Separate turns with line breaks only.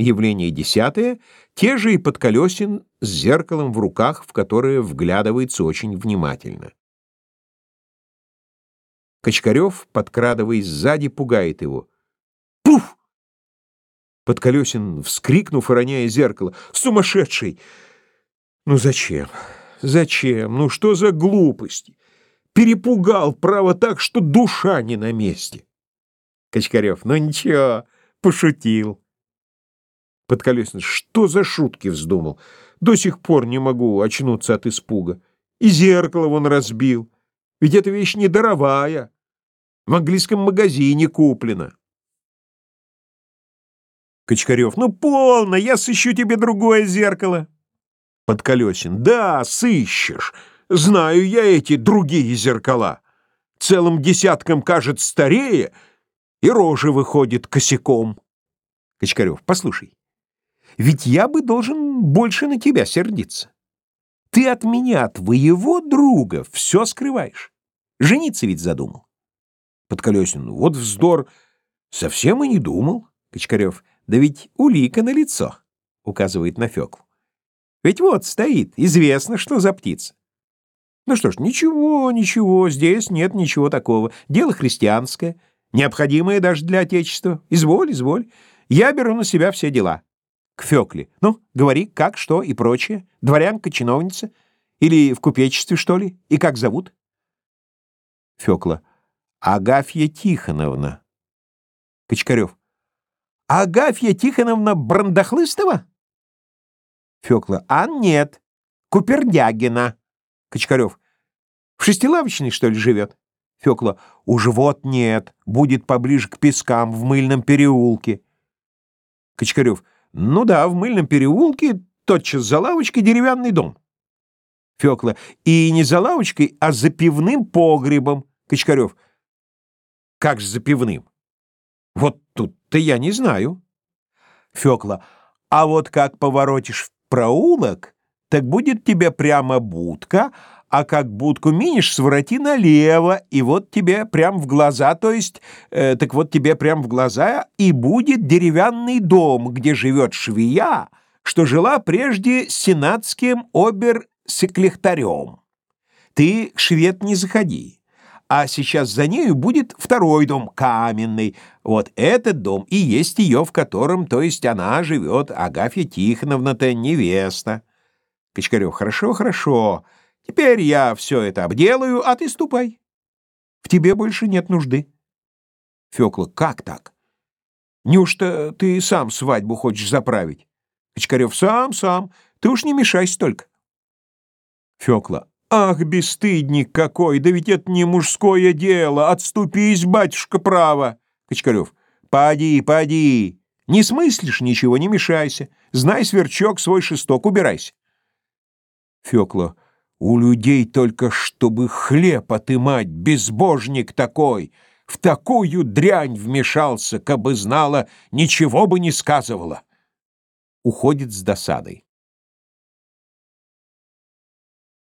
Явление десятое — те же и Подколесин с зеркалом в руках, в которое вглядывается очень внимательно. Кочкарев, подкрадываясь сзади, пугает его. «Пуф!» Подколесин, вскрикнув и роняя зеркало. «Сумасшедший! Ну зачем? Зачем? Ну что за глупости? Перепугал, право, так, что душа не на месте!» Кочкарев. «Ну ничего, пошутил». Подколесин. «Что за шутки вздумал? До сих пор не могу очнуться от испуга. И зеркало вон разбил». Ведь эта вещь не даровая. В английском магазине куплена. Кочкарев. Ну, полно, я сыщу тебе другое зеркало. Подколесин. Да, сыщешь. Знаю я эти другие зеркала. Целым десятком, кажется, старее, и рожа выходит косяком. Кочкарев. Послушай, ведь я бы должен больше на тебя сердиться. Ты от меня, твоего друга, все скрываешь. Жениться ведь задумал. Подколесин. Вот вздор. Совсем и не думал. Кочкарев. Да ведь улика на лицо, указывает на Фёклу. Ведь вот стоит, известно, что за птица. Ну что ж, ничего, ничего, здесь нет ничего такого. Дело христианское, необходимое даже для Отечества. Изволь, изволь. Я беру на себя все дела к Фёкле. Ну, говори, как, что и прочее. Дворянка, чиновница? Или в купечестве, что ли? И как зовут? Фёкла. Агафья Тихоновна. Кочкарев. Агафья Тихоновна Брандахлыстова? Фёкла. А нет, Купердягина. Кочкарев. В шестилавочной, что ли, живет? Фёкла. Уж вот нет, будет поближе к пескам в мыльном переулке. Кочкарев. Ну да, в мыльном переулке тотчас за лавочкой деревянный дом. Фёкла. И не за лавочкой, а за пивным погребом. Кочкарев. Как же за пивным? Вот тут-то я не знаю. Фёкла. А вот как поворотишь в проулок, так будет тебе прямо будка, а как будку минешь, свороти налево, и вот тебе прям в глаза, то есть, э, так вот тебе прям в глаза и будет деревянный дом, где живет швея, что жила прежде сенатским обер-секлехтарем. Ты, швед, не заходи. А сейчас за нею будет второй дом, каменный. Вот этот дом и есть ее, в котором, то есть она живет, Агафья Тихоновна-то невеста. Кочкарев, хорошо, хорошо. Теперь я все это обделаю, а ты ступай. В тебе больше нет нужды. Фёкла, как так? Неужто ты сам свадьбу хочешь заправить? Кочкарев, сам, сам. Ты уж не мешайся только. Фёкла, ах, бесстыдник какой, да ведь это не мужское дело. Отступись, батюшка, право. Кочкарев, поди, поди. Не смыслишь ничего, не мешайся. Знай, сверчок, свой шесток, убирайся. Фёкла, у людей только чтобы хлеб отымать, безбожник такой. В такую дрянь вмешался, кабы знала, ничего бы не сказывала. Уходит с досадой.